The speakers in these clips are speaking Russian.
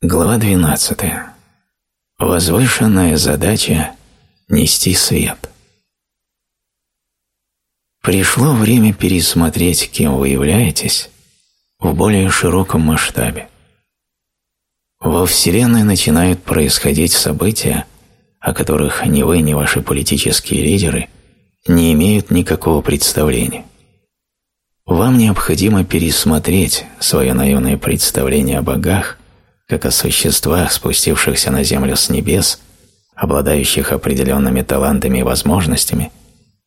Глава 12. Возвышенная задача – нести свет. Пришло время пересмотреть, кем вы являетесь, в более широком масштабе. Во Вселенной начинают происходить события, о которых ни вы, ни ваши политические лидеры не имеют никакого представления. Вам необходимо пересмотреть свое наивное представление о богах, как о существах, спустившихся на землю с небес, обладающих определенными талантами и возможностями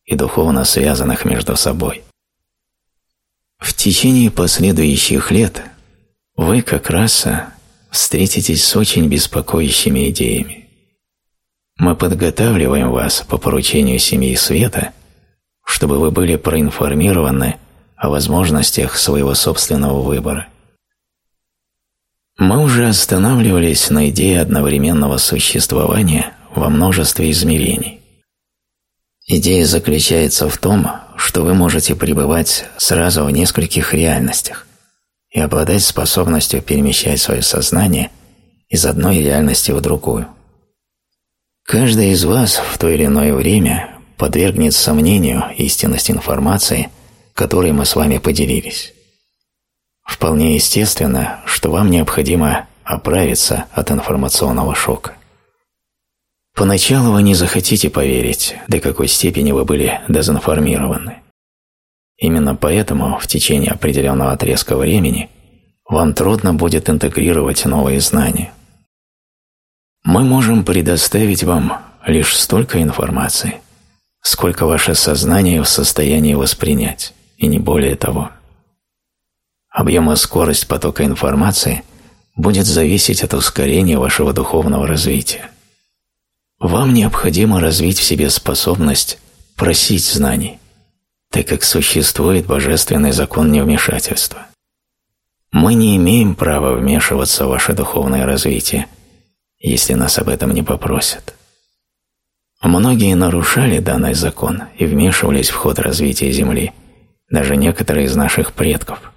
и духовно связанных между собой. В течение последующих лет вы, как раса, встретитесь с очень беспокоящими идеями. Мы подготавливаем вас по поручению семьи света, чтобы вы были проинформированы о возможностях своего собственного выбора. Мы уже останавливались на идее одновременного существования во множестве измерений. Идея заключается в том, что вы можете пребывать сразу в нескольких реальностях и обладать способностью перемещать свое сознание из одной реальности в другую. Каждый из вас в то или иное время подвергнет сомнению истинность информации – которой мы с вами поделились. Вполне естественно, что вам необходимо оправиться от информационного шока. Поначалу вы не захотите поверить, до какой степени вы были дезинформированы. Именно поэтому в течение определенного отрезка времени вам трудно будет интегрировать новые знания. Мы можем предоставить вам лишь столько информации, сколько ваше сознание в состоянии воспринять и не более того. Объем и скорость потока информации будет зависеть от ускорения вашего духовного развития. Вам необходимо развить в себе способность просить знаний, так как существует божественный закон невмешательства. Мы не имеем права вмешиваться в ваше духовное развитие, если нас об этом не попросят. Многие нарушали данный закон и вмешивались в ход развития Земли – даже некоторые из наших предков.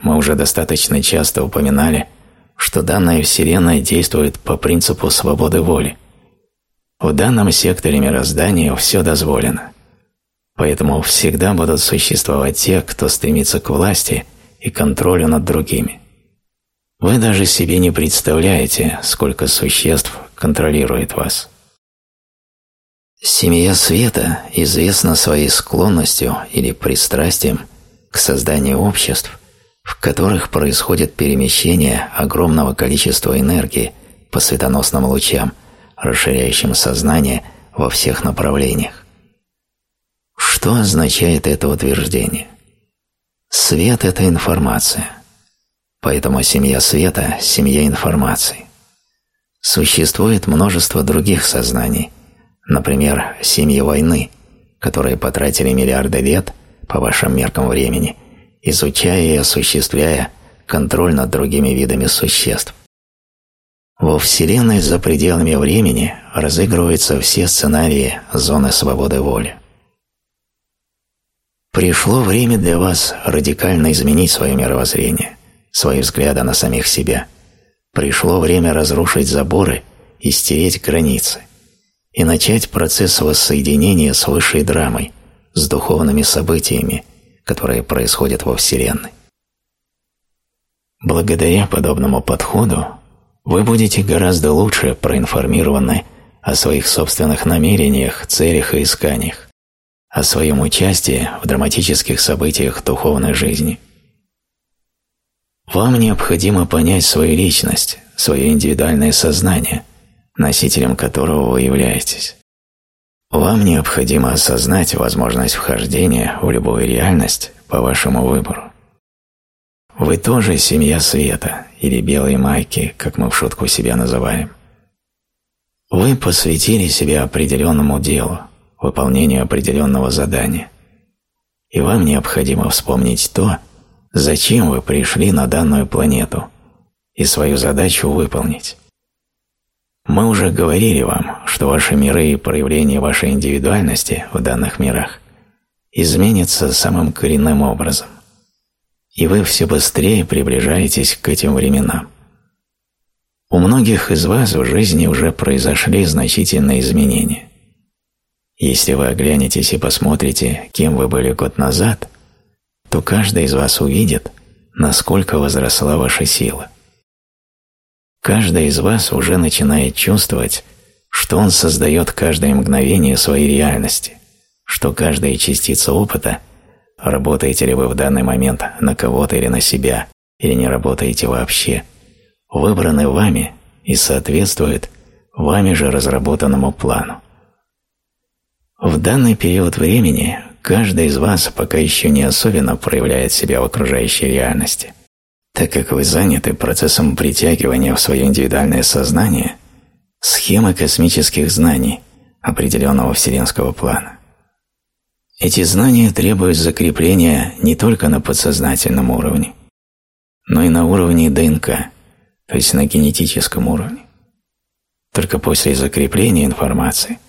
Мы уже достаточно часто упоминали, что данная Вселенная действует по принципу свободы воли. В данном секторе мироздания все дозволено. Поэтому всегда будут существовать те, кто стремится к власти и контролю над другими. Вы даже себе не представляете, сколько существ контролирует вас. Семья света известна своей склонностью или пристрастием к созданию обществ, в которых происходит перемещение огромного количества энергии по светоносным лучам, расширяющим сознание во всех направлениях. Что означает это утверждение? Свет – это информация. Поэтому семья света – семья информации. Существует множество других сознаний – Например, семьи войны, которые потратили миллиарды лет, по вашим меркам времени, изучая и осуществляя контроль над другими видами существ. Во Вселенной за пределами времени разыгрываются все сценарии зоны свободы воли. Пришло время для вас радикально изменить свое мировоззрение, свои взгляды на самих себя. Пришло время разрушить заборы и стереть границы и начать процесс воссоединения с высшей драмой, с духовными событиями, которые происходят во Вселенной. Благодаря подобному подходу вы будете гораздо лучше проинформированы о своих собственных намерениях, целях и исканиях, о своем участии в драматических событиях духовной жизни. Вам необходимо понять свою личность, свое индивидуальное сознание – носителем которого вы являетесь. Вам необходимо осознать возможность вхождения в любую реальность по вашему выбору. Вы тоже семья света или белые майки, как мы в шутку себя называем. Вы посвятили себя определенному делу, выполнению определенного задания. И вам необходимо вспомнить то, зачем вы пришли на данную планету, и свою задачу выполнить. Мы уже говорили вам, что ваши миры и проявление вашей индивидуальности в данных мирах изменятся самым коренным образом, и вы все быстрее приближаетесь к этим временам. У многих из вас в жизни уже произошли значительные изменения. Если вы оглянетесь и посмотрите, кем вы были год назад, то каждый из вас увидит, насколько возросла ваша сила. Каждый из вас уже начинает чувствовать, что он создает каждое мгновение своей реальности, что каждая частица опыта, работаете ли вы в данный момент на кого-то или на себя, или не работаете вообще, выбраны вами и соответствует вами же разработанному плану. В данный период времени каждый из вас пока еще не особенно проявляет себя в окружающей реальности, так как вы заняты процессом притягивания в свое индивидуальное сознание схемы космических знаний определенного вселенского плана. Эти знания требуют закрепления не только на подсознательном уровне, но и на уровне ДНК, то есть на генетическом уровне. Только после закрепления информации –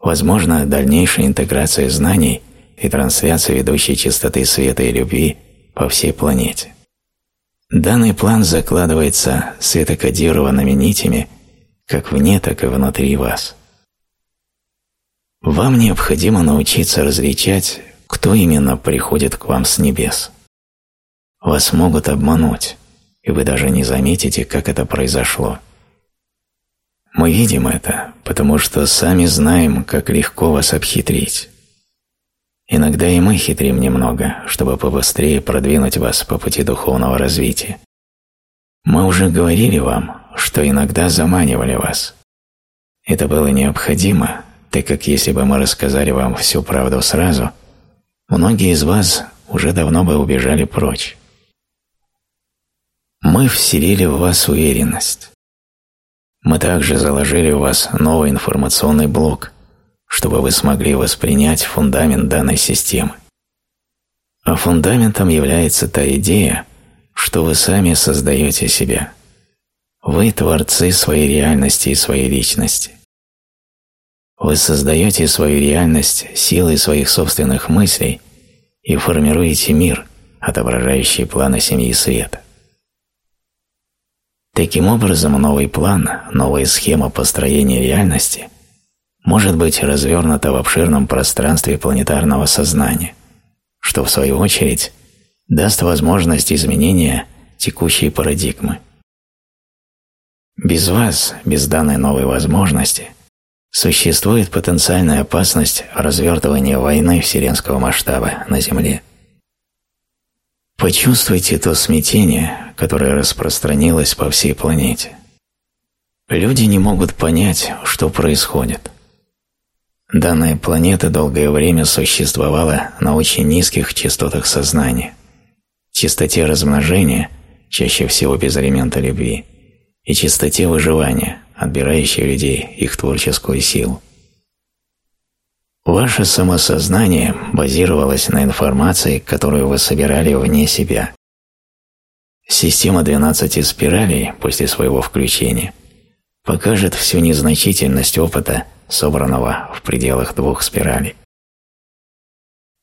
возможна дальнейшая интеграция знаний и трансляция ведущей частоты света и любви по всей планете. Данный план закладывается светокодированными нитями как вне, так и внутри вас. Вам необходимо научиться различать, кто именно приходит к вам с небес. Вас могут обмануть, и вы даже не заметите, как это произошло. Мы видим это, потому что сами знаем, как легко вас обхитрить. Иногда и мы хитрим немного, чтобы побыстрее продвинуть вас по пути духовного развития. Мы уже говорили вам, что иногда заманивали вас. Это было необходимо, так как если бы мы рассказали вам всю правду сразу, многие из вас уже давно бы убежали прочь. Мы вселили в вас уверенность. Мы также заложили в вас новый информационный блок, чтобы вы смогли воспринять фундамент данной системы. А фундаментом является та идея, что вы сами создаете себя. Вы творцы своей реальности и своей личности. Вы создаете свою реальность силой своих собственных мыслей и формируете мир, отображающий планы семьи света. Таким образом, новый план, новая схема построения реальности может быть развернута в обширном пространстве планетарного сознания, что, в свою очередь, даст возможность изменения текущей парадигмы. Без вас, без данной новой возможности, существует потенциальная опасность развертывания войны вселенского масштаба на Земле – Почувствуйте то смятение, которое распространилось по всей планете. Люди не могут понять, что происходит. Данная планета долгое время существовала на очень низких частотах сознания, частоте размножения, чаще всего без элемента любви, и частоте выживания, отбирающей людей их творческую силу. Ваше самосознание базировалось на информации, которую вы собирали вне себя. Система 12 спиралей после своего включения покажет всю незначительность опыта, собранного в пределах двух спиралей.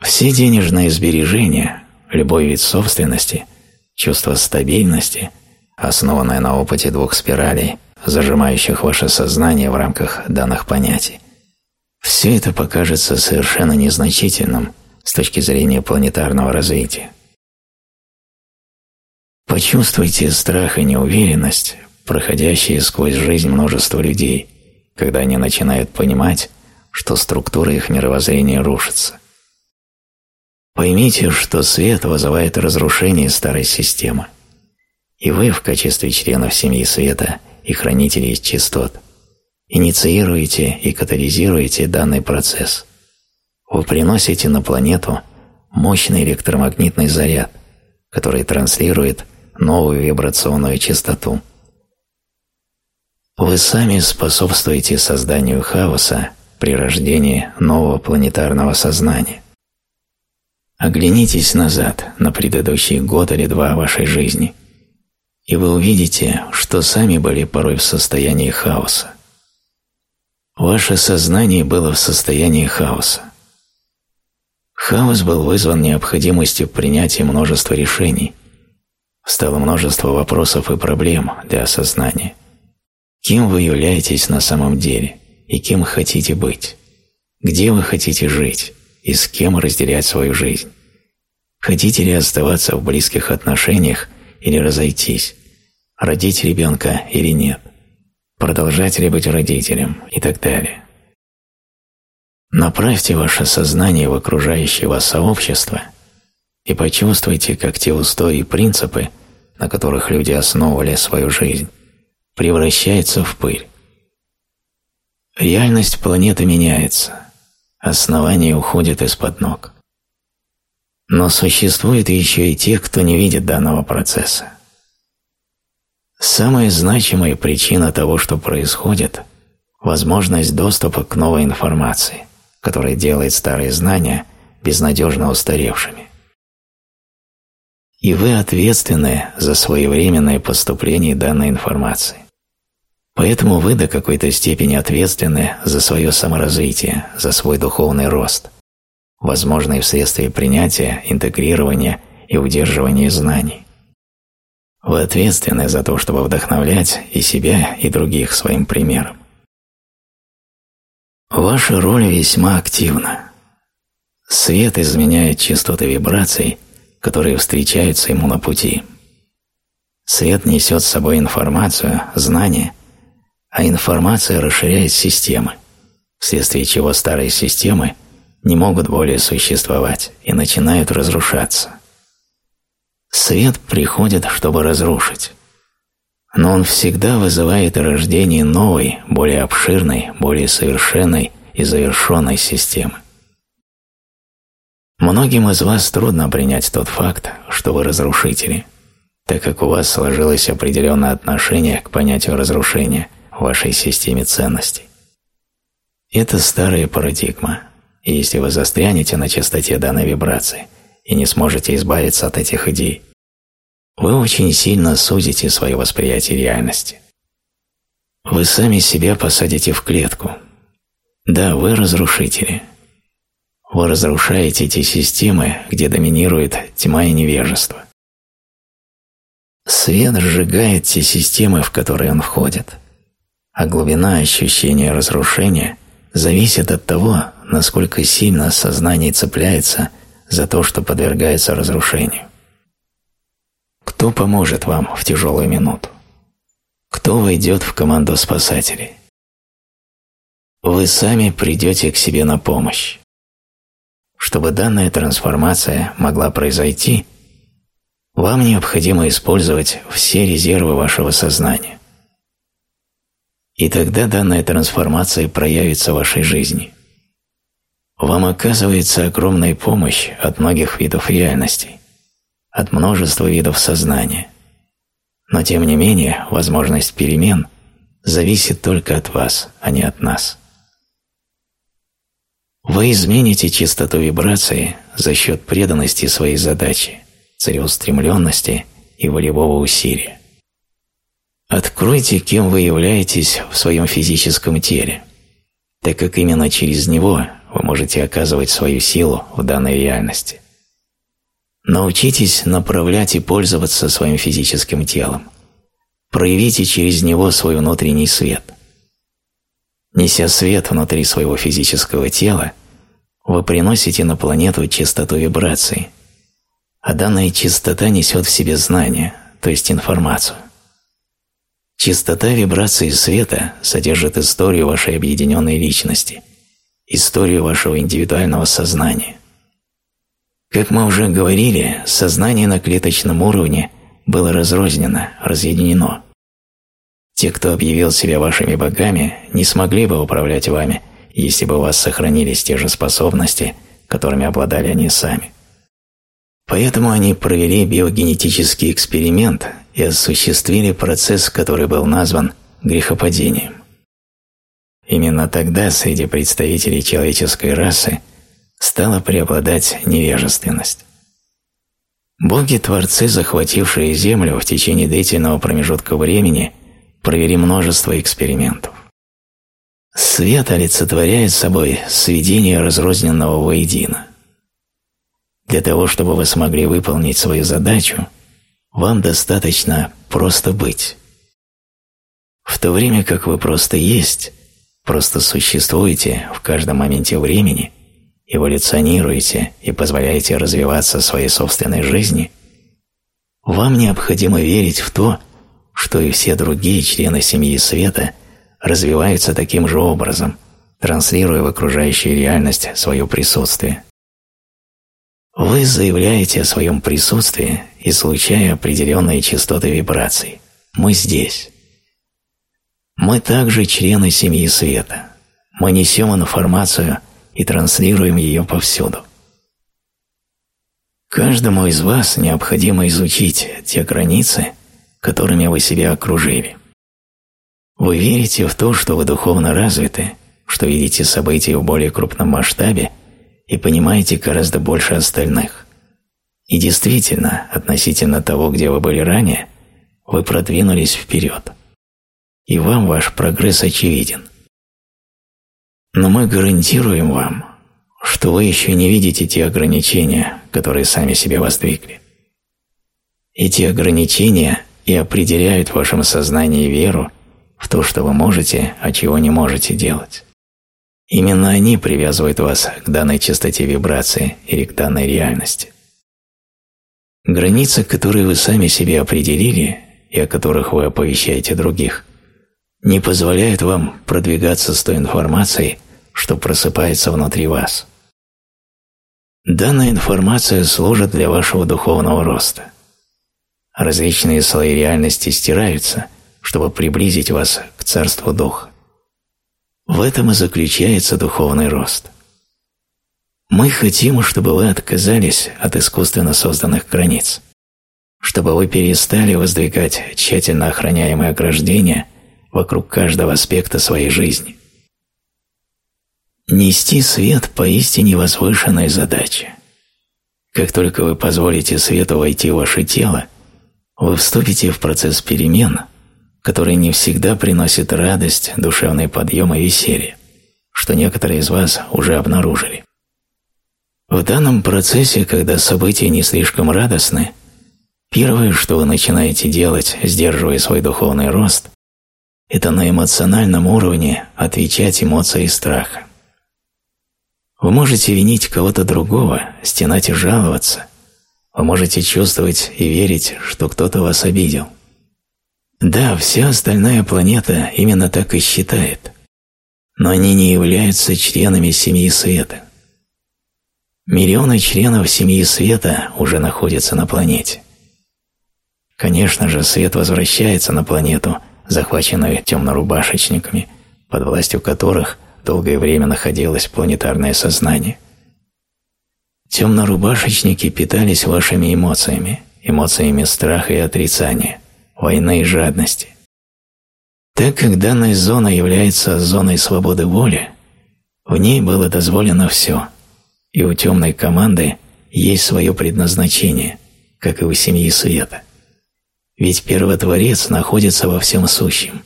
Все денежные сбережения, любой вид собственности, чувство стабильности, основанное на опыте двух спиралей, зажимающих ваше сознание в рамках данных понятий, все это покажется совершенно незначительным с точки зрения планетарного развития. Почувствуйте страх и неуверенность, проходящие сквозь жизнь множество людей, когда они начинают понимать, что структура их мировоззрения рушится. Поймите, что свет вызывает разрушение старой системы, и вы в качестве членов семьи света и хранителей частот – инициируете и катализируете данный процесс. Вы приносите на планету мощный электромагнитный заряд, который транслирует новую вибрационную частоту. Вы сами способствуете созданию хаоса при рождении нового планетарного сознания. Оглянитесь назад на предыдущий год или два вашей жизни, и вы увидите, что сами были порой в состоянии хаоса. Ваше сознание было в состоянии хаоса. Хаос был вызван необходимостью принятия множества решений. Стало множество вопросов и проблем для осознания, кем вы являетесь на самом деле и кем хотите быть, где вы хотите жить и с кем разделять свою жизнь. Хотите ли оставаться в близких отношениях или разойтись, родить ребенка или нет, продолжать ли быть родителем и так далее. Направьте ваше сознание в окружающее вас сообщество и почувствуйте, как те устои и принципы, на которых люди основывали свою жизнь, превращаются в пыль. Реальность планеты меняется, основание уходит из-под ног. Но существуют еще и те, кто не видит данного процесса. Самая значимая причина того, что происходит – возможность доступа к новой информации, которая делает старые знания безнадежно устаревшими. И вы ответственны за своевременное поступление данной информации. Поэтому вы до какой-то степени ответственны за свое саморазвитие, за свой духовный рост, возможный вследствие принятия, интегрирования и удерживания знаний. Вы ответственны за то, чтобы вдохновлять и себя, и других своим примером. Ваша роль весьма активна. Свет изменяет частоты вибраций, которые встречаются ему на пути. Свет несет с собой информацию, знания, а информация расширяет системы, вследствие чего старые системы не могут более существовать и начинают разрушаться. Свет приходит, чтобы разрушить. Но он всегда вызывает рождение новой, более обширной, более совершенной и завершенной системы. Многим из вас трудно принять тот факт, что вы разрушители, так как у вас сложилось определенное отношение к понятию разрушения вашей системе ценностей. Это старая парадигма, и если вы застрянете на частоте данной вибрации – и не сможете избавиться от этих идей, вы очень сильно сузите свое восприятие реальности. Вы сами себя посадите в клетку. Да, вы разрушители. Вы разрушаете эти системы, где доминирует тьма и невежество. Свет сжигает те системы, в которые он входит, а глубина ощущения разрушения зависит от того, насколько сильно сознание цепляется за то, что подвергается разрушению. Кто поможет вам в тяжелую минуту? Кто войдет в команду спасателей? Вы сами придете к себе на помощь. Чтобы данная трансформация могла произойти, вам необходимо использовать все резервы вашего сознания. И тогда данная трансформация проявится в вашей жизни вам оказывается огромная помощь от многих видов реальностей, от множества видов сознания. Но тем не менее, возможность перемен зависит только от вас, а не от нас. Вы измените частоту вибрации за счет преданности своей задачи, целеустремленности и волевого усилия. Откройте, кем вы являетесь в своем физическом теле, так как именно через него вы можете оказывать свою силу в данной реальности. Научитесь направлять и пользоваться своим физическим телом. Проявите через него свой внутренний свет. Неся свет внутри своего физического тела, вы приносите на планету чистоту вибраций, а данная чистота несет в себе знание, то есть информацию. Чистота вибрации света содержит историю вашей объединенной личности – историю вашего индивидуального сознания. Как мы уже говорили, сознание на клеточном уровне было разрознено, разъединено. Те, кто объявил себя вашими богами, не смогли бы управлять вами, если бы у вас сохранились те же способности, которыми обладали они сами. Поэтому они провели биогенетический эксперимент и осуществили процесс, который был назван грехопадением. Именно тогда среди представителей человеческой расы стала преобладать невежественность. Боги-творцы, захватившие Землю в течение длительного промежутка времени, провели множество экспериментов. Свет олицетворяет собой сведение разрозненного воедино. Для того, чтобы вы смогли выполнить свою задачу, вам достаточно просто быть. В то время как вы просто есть, просто существуете в каждом моменте времени, эволюционируете и позволяете развиваться своей собственной жизни, вам необходимо верить в то, что и все другие члены семьи света развиваются таким же образом, транслируя в окружающую реальность свое присутствие. Вы заявляете о своем присутствии, излучая определенные частоты вибраций. Мы здесь. Мы также члены семьи света. Мы несем информацию и транслируем ее повсюду. Каждому из вас необходимо изучить те границы, которыми вы себя окружили. Вы верите в то, что вы духовно развиты, что видите события в более крупном масштабе и понимаете гораздо больше остальных. И действительно, относительно того, где вы были ранее, вы продвинулись вперед. И вам ваш прогресс очевиден. Но мы гарантируем вам, что вы еще не видите те ограничения, которые сами себе воздвигли. Эти ограничения и определяют в вашем сознании веру в то, что вы можете, а чего не можете делать. Именно они привязывают вас к данной частоте вибрации или к данной реальности. Границы, которые вы сами себе определили и о которых вы оповещаете других, не позволяют вам продвигаться с той информацией, что просыпается внутри вас. Данная информация служит для вашего духовного роста. Различные слои реальности стираются, чтобы приблизить вас к Царству Духа. В этом и заключается духовный рост. Мы хотим, чтобы вы отказались от искусственно созданных границ, чтобы вы перестали воздвигать тщательно охраняемые ограждения вокруг каждого аспекта своей жизни. Нести свет поистине возвышенная задача. Как только вы позволите свету войти в ваше тело, вы вступите в процесс перемен – который не всегда приносит радость, душевный подъем и веселье, что некоторые из вас уже обнаружили. В данном процессе, когда события не слишком радостны, первое, что вы начинаете делать, сдерживая свой духовный рост, это на эмоциональном уровне отвечать эмоции страха. Вы можете винить кого-то другого, стенать и жаловаться. Вы можете чувствовать и верить, что кто-то вас обидел. Да, вся остальная планета именно так и считает, но они не являются членами семьи света. Миллионы членов семьи света уже находятся на планете. Конечно же, свет возвращается на планету, захваченную темнорубашечниками, под властью которых долгое время находилось планетарное сознание. Темнорубашечники питались вашими эмоциями, эмоциями страха и отрицания – войны и жадности. Так как данная зона является зоной свободы воли, в ней было дозволено все, и у темной команды есть свое предназначение, как и у семьи света. Ведь первотворец находится во всем сущем.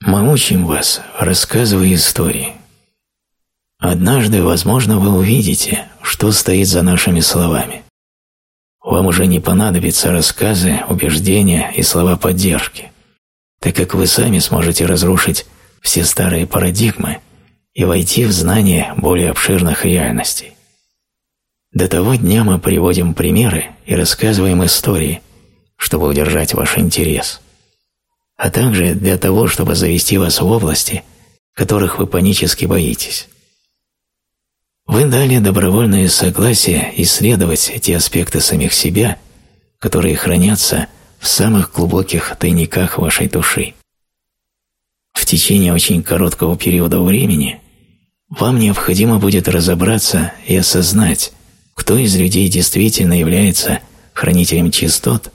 Мы учим вас, рассказывая истории. Однажды, возможно, вы увидите, что стоит за нашими словами. Вам уже не понадобятся рассказы, убеждения и слова поддержки, так как вы сами сможете разрушить все старые парадигмы и войти в знание более обширных реальностей. До того дня мы приводим примеры и рассказываем истории, чтобы удержать ваш интерес, а также для того, чтобы завести вас в области, которых вы панически боитесь. Вы дали добровольное согласие исследовать эти аспекты самих себя, которые хранятся в самых глубоких тайниках вашей души. В течение очень короткого периода времени вам необходимо будет разобраться и осознать, кто из людей действительно является хранителем чистот,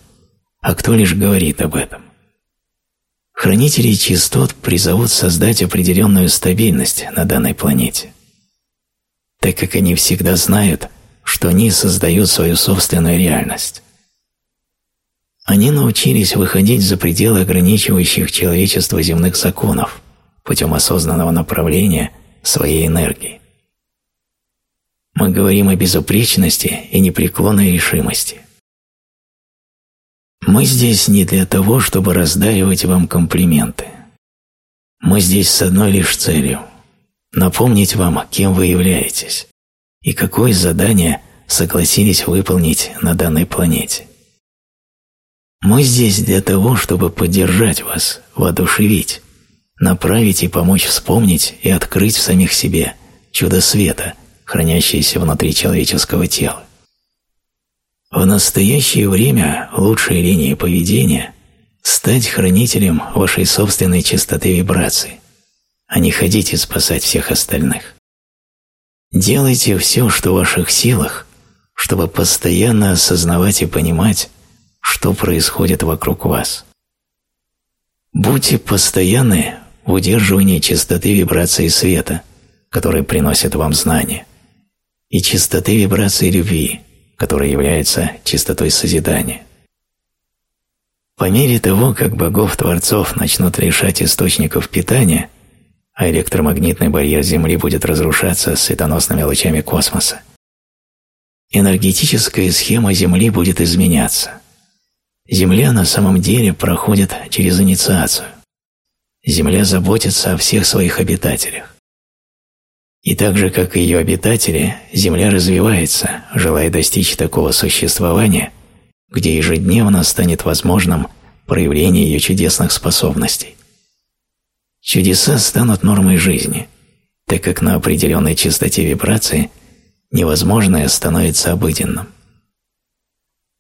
а кто лишь говорит об этом. Хранители чистот призовут создать определенную стабильность на данной планете – так как они всегда знают, что они создают свою собственную реальность. Они научились выходить за пределы ограничивающих человечество земных законов путем осознанного направления своей энергии. Мы говорим о безупречности и непреклонной решимости. Мы здесь не для того, чтобы раздаривать вам комплименты. Мы здесь с одной лишь целью – напомнить вам, кем вы являетесь и какое задание согласились выполнить на данной планете. Мы здесь для того, чтобы поддержать вас, воодушевить, направить и помочь вспомнить и открыть в самих себе чудо света, хранящееся внутри человеческого тела. В настоящее время лучшая линия поведения – стать хранителем вашей собственной чистоты вибраций, а не ходить и спасать всех остальных. Делайте все, что в ваших силах, чтобы постоянно осознавать и понимать, что происходит вокруг вас. Будьте постоянны в удерживании чистоты вибрации света, которые приносят вам знания, и чистоты вибрации любви, которая является чистотой созидания. По мере того, как богов-творцов начнут лишать источников питания, а электромагнитный барьер Земли будет разрушаться светоносными лучами космоса, энергетическая схема Земли будет изменяться. Земля на самом деле проходит через инициацию. Земля заботится о всех своих обитателях. И так же, как и ее обитатели, Земля развивается, желая достичь такого существования, где ежедневно станет возможным проявление ее чудесных способностей. Чудеса станут нормой жизни, так как на определенной частоте вибрации невозможное становится обыденным.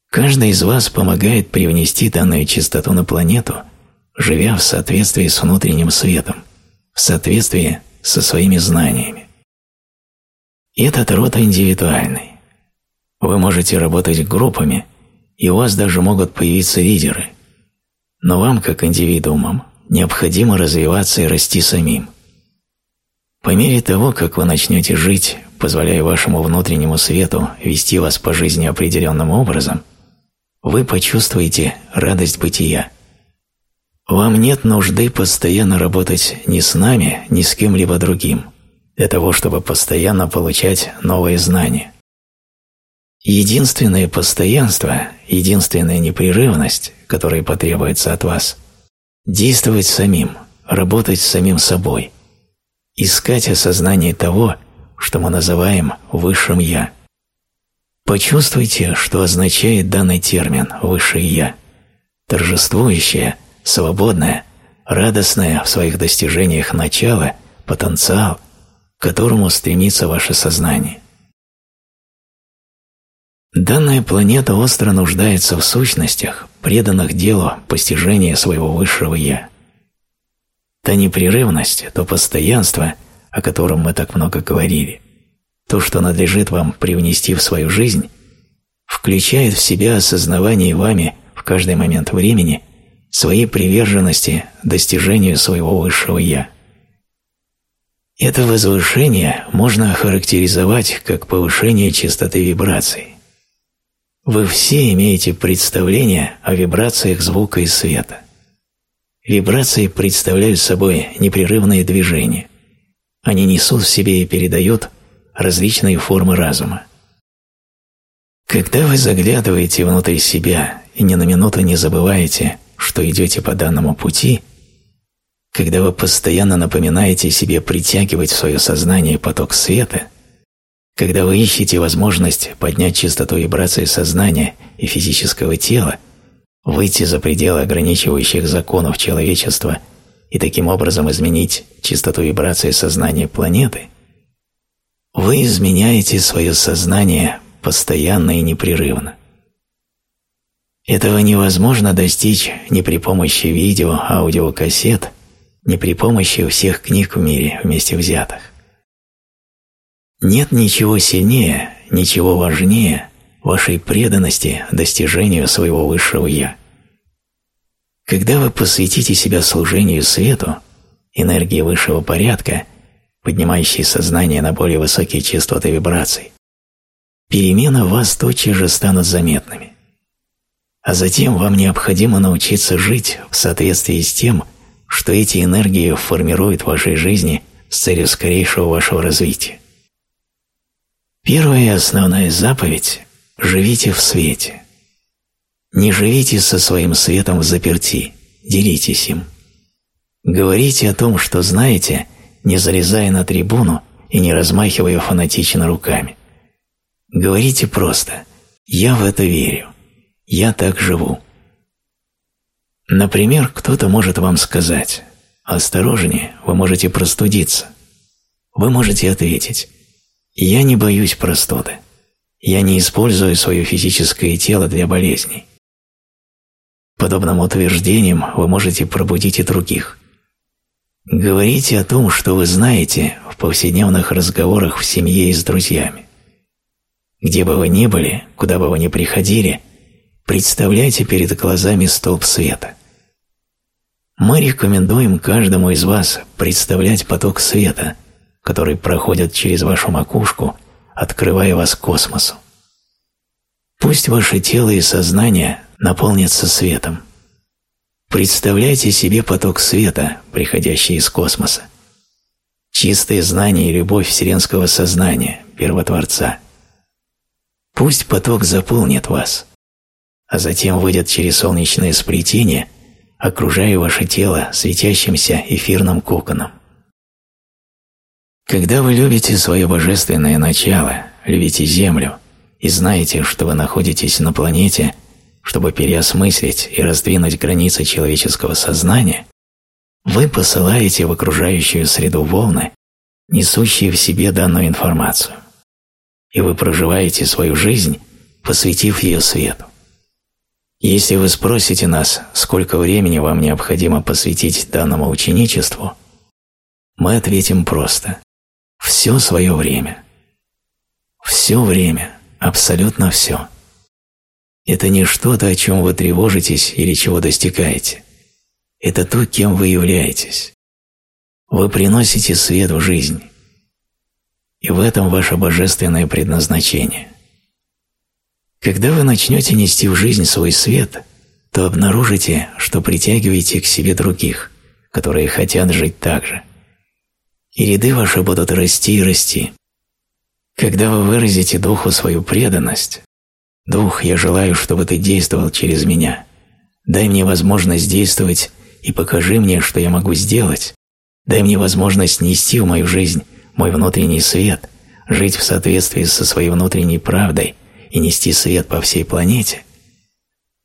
Каждый из вас помогает привнести данную частоту на планету, живя в соответствии с внутренним светом, в соответствии со своими знаниями. Этот род индивидуальный. Вы можете работать группами, и у вас даже могут появиться лидеры. Но вам, как индивидуумам, необходимо развиваться и расти самим. По мере того, как вы начнете жить, позволяя вашему внутреннему свету вести вас по жизни определенным образом, вы почувствуете радость бытия. Вам нет нужды постоянно работать ни с нами, ни с кем-либо другим, для того, чтобы постоянно получать новые знания. Единственное постоянство, единственная непрерывность, которая потребуется от вас – действовать самим, работать с самим собой, искать осознание того, что мы называем «высшим Я». Почувствуйте, что означает данный термин «высшее Я». Торжествующее, свободное, радостное в своих достижениях начало, потенциал, к которому стремится ваше сознание. Данная планета остро нуждается в сущностях, преданных делу постижения своего высшего «я». Та непрерывность, то постоянство, о котором мы так много говорили – то, что надлежит вам привнести в свою жизнь, включает в себя осознавание вами в каждый момент времени своей приверженности достижению своего высшего «я». Это возвышение можно охарактеризовать как повышение частоты вибраций. Вы все имеете представление о вибрациях звука и света. Вибрации представляют собой непрерывные движения. Они несут в себе и передают – различные формы разума. Когда вы заглядываете внутрь себя и ни на минуту не забываете, что идете по данному пути, когда вы постоянно напоминаете себе притягивать в свое сознание поток света, когда вы ищете возможность поднять частоту вибрации сознания и физического тела, выйти за пределы ограничивающих законов человечества и таким образом изменить частоту вибрации сознания планеты – вы изменяете свое сознание постоянно и непрерывно. Этого невозможно достичь ни при помощи видео, аудиокассет, ни при помощи всех книг в мире вместе взятых. Нет ничего сильнее, ничего важнее вашей преданности достижению своего высшего «Я». Когда вы посвятите себя служению свету, энергии высшего порядка, поднимающий сознание на более высокие частоты вибраций, перемены в вас тотчас же станут заметными. А затем вам необходимо научиться жить в соответствии с тем, что эти энергии формируют в вашей жизни с целью скорейшего вашего развития. Первая и основная заповедь – живите в свете. Не живите со своим светом в заперти, делитесь им. Говорите о том, что знаете, не залезая на трибуну и не размахивая фанатично руками. Говорите просто «Я в это верю», «Я так живу». Например, кто-то может вам сказать «Осторожнее, вы можете простудиться». Вы можете ответить «Я не боюсь простуды. Я не использую свое физическое тело для болезней». Подобным утверждением вы можете пробудить и других. Говорите о том, что вы знаете в повседневных разговорах в семье и с друзьями. Где бы вы ни были, куда бы вы ни приходили, представляйте перед глазами столб света. Мы рекомендуем каждому из вас представлять поток света, который проходит через вашу макушку, открывая вас космосу. Пусть ваше тело и сознание наполнятся светом. Представляйте себе поток света, приходящий из космоса. Чистые знания и любовь вселенского сознания, Первотворца. Пусть поток заполнит вас, а затем выйдет через солнечное сплетение, окружая ваше тело светящимся эфирным коконом. Когда вы любите свое божественное начало, любите Землю и знаете, что вы находитесь на планете, чтобы переосмыслить и раздвинуть границы человеческого сознания, вы посылаете в окружающую среду волны, несущие в себе данную информацию, и вы проживаете свою жизнь, посвятив ее свету. Если вы спросите нас, сколько времени вам необходимо посвятить данному ученичеству, мы ответим просто – все свое время. Все время, абсолютно все. Это не что-то, о чем вы тревожитесь или чего достигаете. Это то, кем вы являетесь. Вы приносите свет в жизнь. И в этом ваше божественное предназначение. Когда вы начнете нести в жизнь свой свет, то обнаружите, что притягиваете к себе других, которые хотят жить так же. И ряды ваши будут расти и расти. Когда вы выразите Духу свою преданность, Дух, я желаю, чтобы ты действовал через меня. Дай мне возможность действовать и покажи мне, что я могу сделать. Дай мне возможность нести в мою жизнь мой внутренний свет, жить в соответствии со своей внутренней правдой и нести свет по всей планете.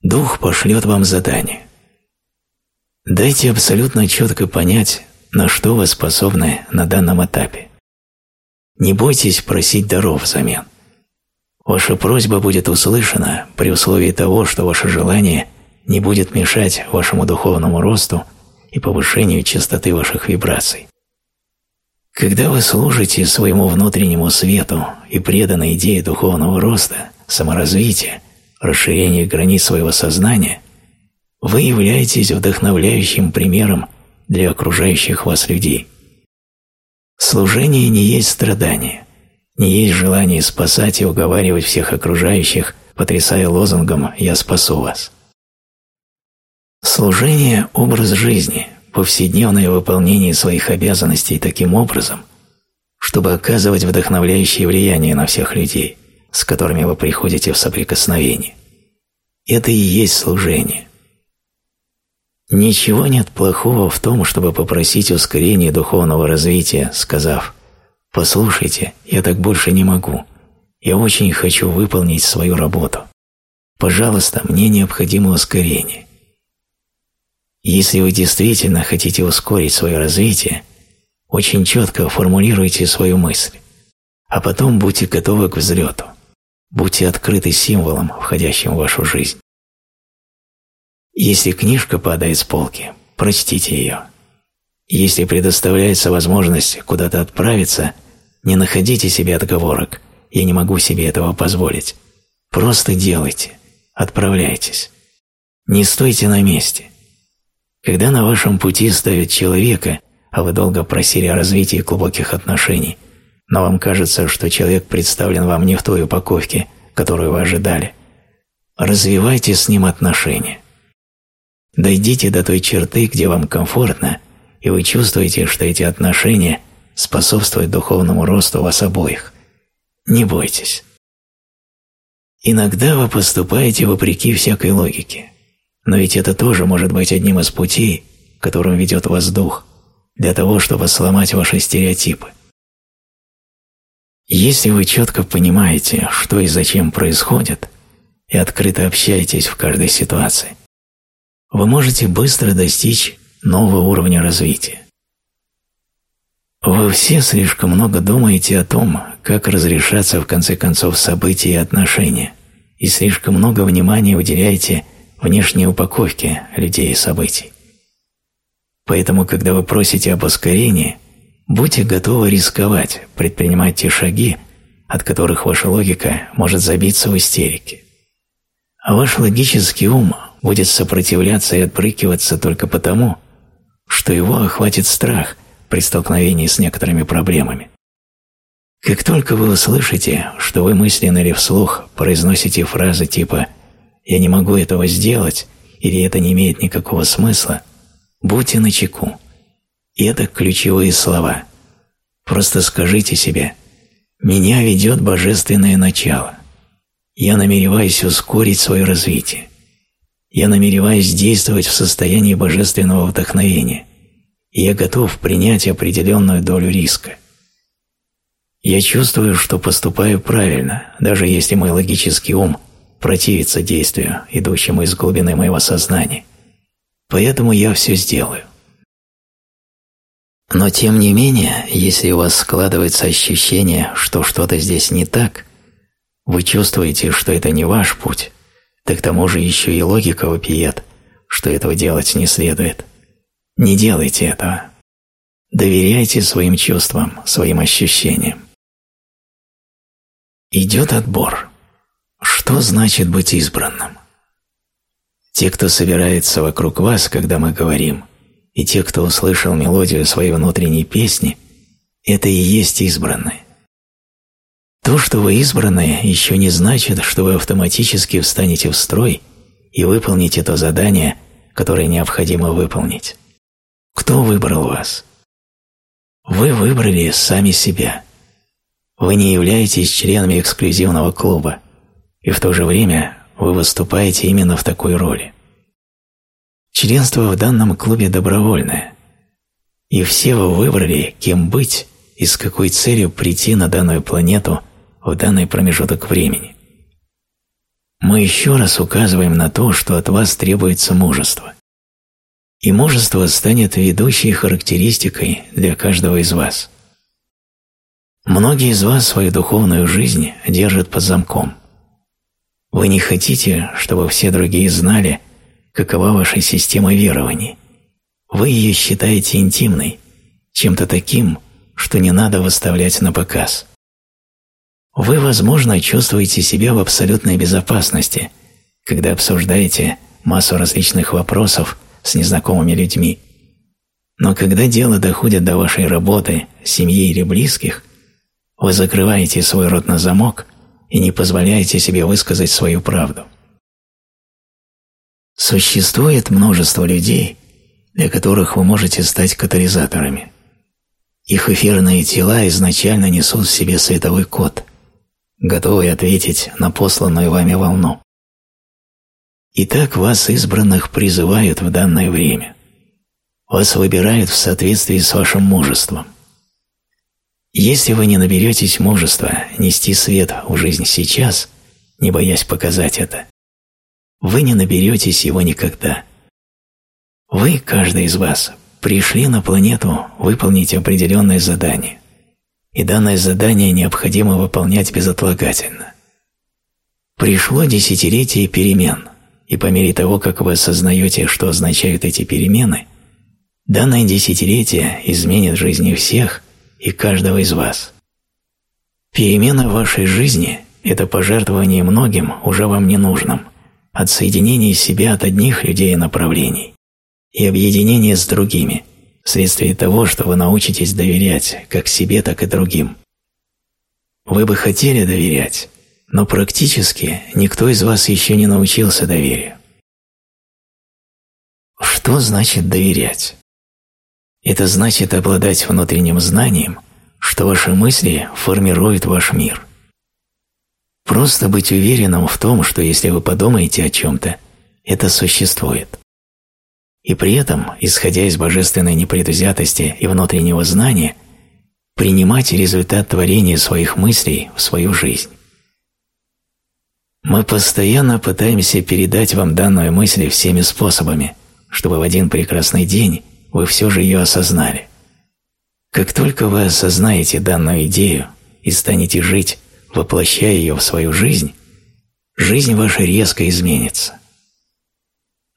Дух пошлет вам задание. Дайте абсолютно четко понять, на что вы способны на данном этапе. Не бойтесь просить даров взамен. Ваша просьба будет услышана при условии того, что ваше желание не будет мешать вашему духовному росту и повышению частоты ваших вибраций. Когда вы служите своему внутреннему свету и преданы идее духовного роста, саморазвития, расширения границ своего сознания, вы являетесь вдохновляющим примером для окружающих вас людей. Служение не есть страдание не есть желание спасать и уговаривать всех окружающих, потрясая лозунгом «Я спасу вас». Служение – образ жизни, повседневное выполнение своих обязанностей таким образом, чтобы оказывать вдохновляющее влияние на всех людей, с которыми вы приходите в соприкосновение. Это и есть служение. Ничего нет плохого в том, чтобы попросить ускорения духовного развития, сказав «Послушайте, я так больше не могу. Я очень хочу выполнить свою работу. Пожалуйста, мне необходимо ускорение». Если вы действительно хотите ускорить свое развитие, очень четко формулируйте свою мысль, а потом будьте готовы к взлету. Будьте открыты символом, входящим в вашу жизнь. Если книжка падает с полки, прочтите ее. Если предоставляется возможность куда-то отправиться – не находите себе отговорок «я не могу себе этого позволить». Просто делайте, отправляйтесь. Не стойте на месте. Когда на вашем пути ставят человека, а вы долго просили о развитии глубоких отношений, но вам кажется, что человек представлен вам не в той упаковке, которую вы ожидали, развивайте с ним отношения. Дойдите до той черты, где вам комфортно, и вы чувствуете, что эти отношения способствует духовному росту вас обоих. Не бойтесь. Иногда вы поступаете вопреки всякой логике, но ведь это тоже может быть одним из путей, которым ведет вас дух, для того, чтобы сломать ваши стереотипы. Если вы четко понимаете, что и зачем происходит, и открыто общаетесь в каждой ситуации, вы можете быстро достичь нового уровня развития. Вы все слишком много думаете о том, как разрешаться в конце концов события и отношения, и слишком много внимания уделяете внешней упаковке людей и событий. Поэтому, когда вы просите об ускорении, будьте готовы рисковать, предпринимать те шаги, от которых ваша логика может забиться в истерике. А ваш логический ум будет сопротивляться и отбрыкиваться только потому, что его охватит страх при столкновении с некоторыми проблемами. Как только вы услышите, что вы мысленно или вслух произносите фразы типа «я не могу этого сделать» или «это не имеет никакого смысла», будьте начеку. И это ключевые слова. Просто скажите себе «меня ведет божественное начало». Я намереваюсь ускорить свое развитие. Я намереваюсь действовать в состоянии божественного вдохновения, и я готов принять определенную долю риска. Я чувствую, что поступаю правильно, даже если мой логический ум противится действию, идущему из глубины моего сознания. Поэтому я все сделаю. Но тем не менее, если у вас складывается ощущение, что что-то здесь не так, вы чувствуете, что это не ваш путь, так к тому же еще и логика вопиет, что этого делать не следует. Не делайте этого. Доверяйте своим чувствам, своим ощущениям. Идет отбор. Что значит быть избранным? Те, кто собирается вокруг вас, когда мы говорим, и те, кто услышал мелодию своей внутренней песни, это и есть избранные. То, что вы избранные, еще не значит, что вы автоматически встанете в строй и выполните то задание, которое необходимо выполнить. Кто выбрал вас? Вы выбрали сами себя. Вы не являетесь членами эксклюзивного клуба, и в то же время вы выступаете именно в такой роли. Членство в данном клубе добровольное, и все вы выбрали, кем быть и с какой целью прийти на данную планету – в данный промежуток времени. Мы еще раз указываем на то, что от вас требуется мужество. И мужество станет ведущей характеристикой для каждого из вас. Многие из вас свою духовную жизнь держат под замком. Вы не хотите, чтобы все другие знали, какова ваша система верований. Вы ее считаете интимной, чем-то таким, что не надо выставлять на показ. Вы, возможно, чувствуете себя в абсолютной безопасности, когда обсуждаете массу различных вопросов с незнакомыми людьми. Но когда дело доходит до вашей работы, семьи или близких, вы закрываете свой рот на замок и не позволяете себе высказать свою правду. Существует множество людей, для которых вы можете стать катализаторами. Их эфирные тела изначально несут в себе световой код – готовый ответить на посланную вами волну. Итак, вас избранных призывают в данное время. Вас выбирают в соответствии с вашим мужеством. Если вы не наберетесь мужества нести свет в жизнь сейчас, не боясь показать это, вы не наберетесь его никогда. Вы, каждый из вас, пришли на планету выполнить определенное задание и данное задание необходимо выполнять безотлагательно. Пришло десятилетие перемен, и по мере того, как вы осознаете, что означают эти перемены, данное десятилетие изменит жизни всех и каждого из вас. Перемена в вашей жизни – это пожертвование многим, уже вам ненужным, отсоединение себя от одних людей и направлений и объединение с другими – вследствие того, что вы научитесь доверять как себе, так и другим. Вы бы хотели доверять, но практически никто из вас еще не научился доверию. Что значит доверять? Это значит обладать внутренним знанием, что ваши мысли формируют ваш мир. Просто быть уверенным в том, что если вы подумаете о чем-то, это существует. И при этом, исходя из божественной непредвзятости и внутреннего знания, принимать результат творения своих мыслей в свою жизнь. Мы постоянно пытаемся передать вам данную мысль всеми способами, чтобы в один прекрасный день вы все же ее осознали. Как только вы осознаете данную идею и станете жить, воплощая ее в свою жизнь, жизнь ваша резко изменится.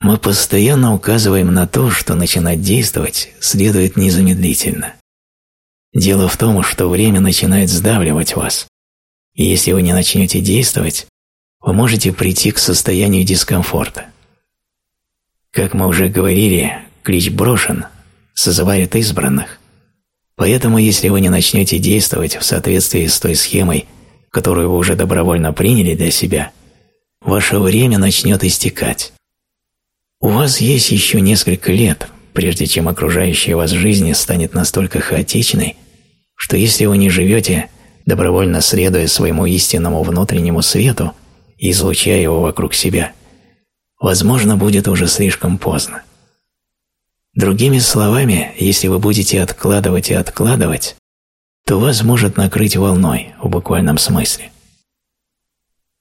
Мы постоянно указываем на то, что начинать действовать следует незамедлительно. Дело в том, что время начинает сдавливать вас, и если вы не начнете действовать, вы можете прийти к состоянию дискомфорта. Как мы уже говорили, клич брошен, созывает избранных. Поэтому, если вы не начнете действовать в соответствии с той схемой, которую вы уже добровольно приняли для себя, ваше время начнет истекать. У вас есть еще несколько лет, прежде чем окружающая вас жизнь станет настолько хаотичной, что если вы не живете, добровольно следуя своему истинному внутреннему свету и излучая его вокруг себя, возможно, будет уже слишком поздно. Другими словами, если вы будете откладывать и откладывать, то вас может накрыть волной в буквальном смысле.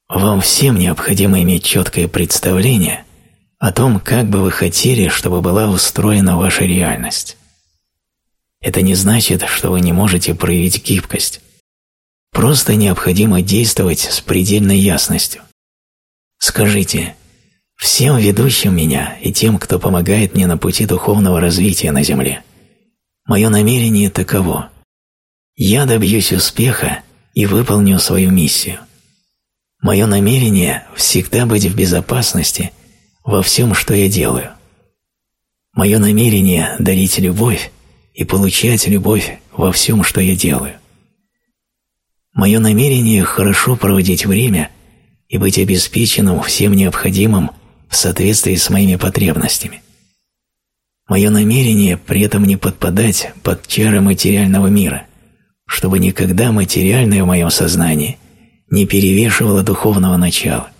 Вам всем необходимо иметь четкое представление о том, как бы вы хотели, чтобы была устроена ваша реальность. Это не значит, что вы не можете проявить гибкость. Просто необходимо действовать с предельной ясностью. Скажите, всем ведущим меня и тем, кто помогает мне на пути духовного развития на Земле, мое намерение таково. Я добьюсь успеха и выполню свою миссию. Мое намерение – всегда быть в безопасности во всем, что я делаю. Мое намерение – дарить любовь и получать любовь во всем, что я делаю. Мое намерение – хорошо проводить время и быть обеспеченным всем необходимым в соответствии с моими потребностями. Мое намерение – при этом не подпадать под чары материального мира, чтобы никогда материальное в моем сознании не перевешивало духовного начала.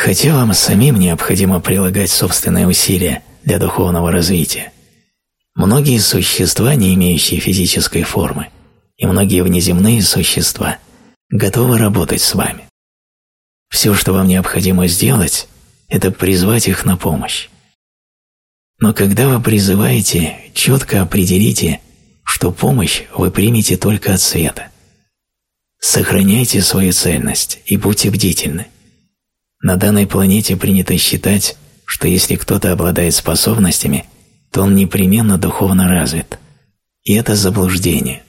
Хотя вам самим необходимо прилагать собственные усилия для духовного развития, Многие существа, не имеющие физической формы, и многие внеземные существа готовы работать с вами. Все, что вам необходимо сделать, это призвать их на помощь. Но когда вы призываете, четко определите, что помощь вы примете только от света. Сохраняйте свою цельность и будьте бдительны. На данной планете принято считать, что если кто-то обладает способностями – то он непременно духовно развит. И это заблуждение.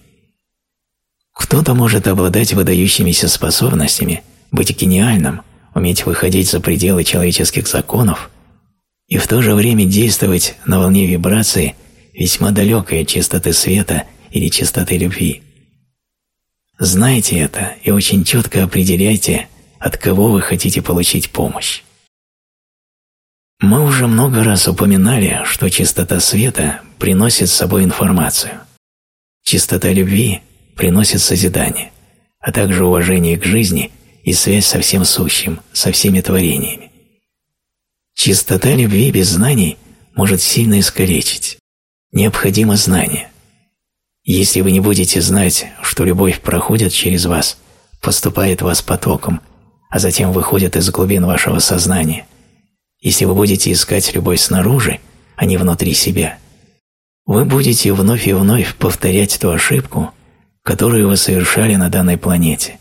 Кто-то может обладать выдающимися способностями, быть гениальным, уметь выходить за пределы человеческих законов и в то же время действовать на волне вибрации весьма далекой от чистоты света или чистоты любви. Знайте это и очень четко определяйте, от кого вы хотите получить помощь. Мы уже много раз упоминали, что чистота света приносит с собой информацию. Чистота любви приносит созидание, а также уважение к жизни и связь со всем сущим, со всеми творениями. Чистота любви без знаний может сильно искалечить. Необходимо знание. Если вы не будете знать, что любовь проходит через вас, поступает в вас потоком, а затем выходит из глубин вашего сознания, если вы будете искать любовь снаружи, а не внутри себя, вы будете вновь и вновь повторять ту ошибку, которую вы совершали на данной планете.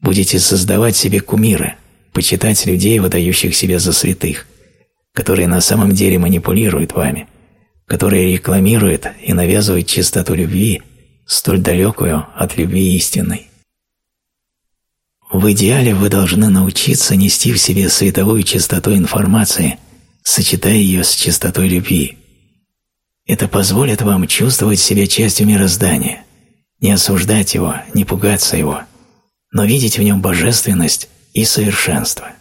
Будете создавать себе кумиры, почитать людей, выдающих себя за святых, которые на самом деле манипулируют вами, которые рекламируют и навязывают чистоту любви, столь далекую от любви истинной. В идеале вы должны научиться нести в себе световую чистоту информации, сочетая ее с чистотой любви. Это позволит вам чувствовать себя частью мироздания, не осуждать его, не пугаться его, но видеть в нем божественность и совершенство.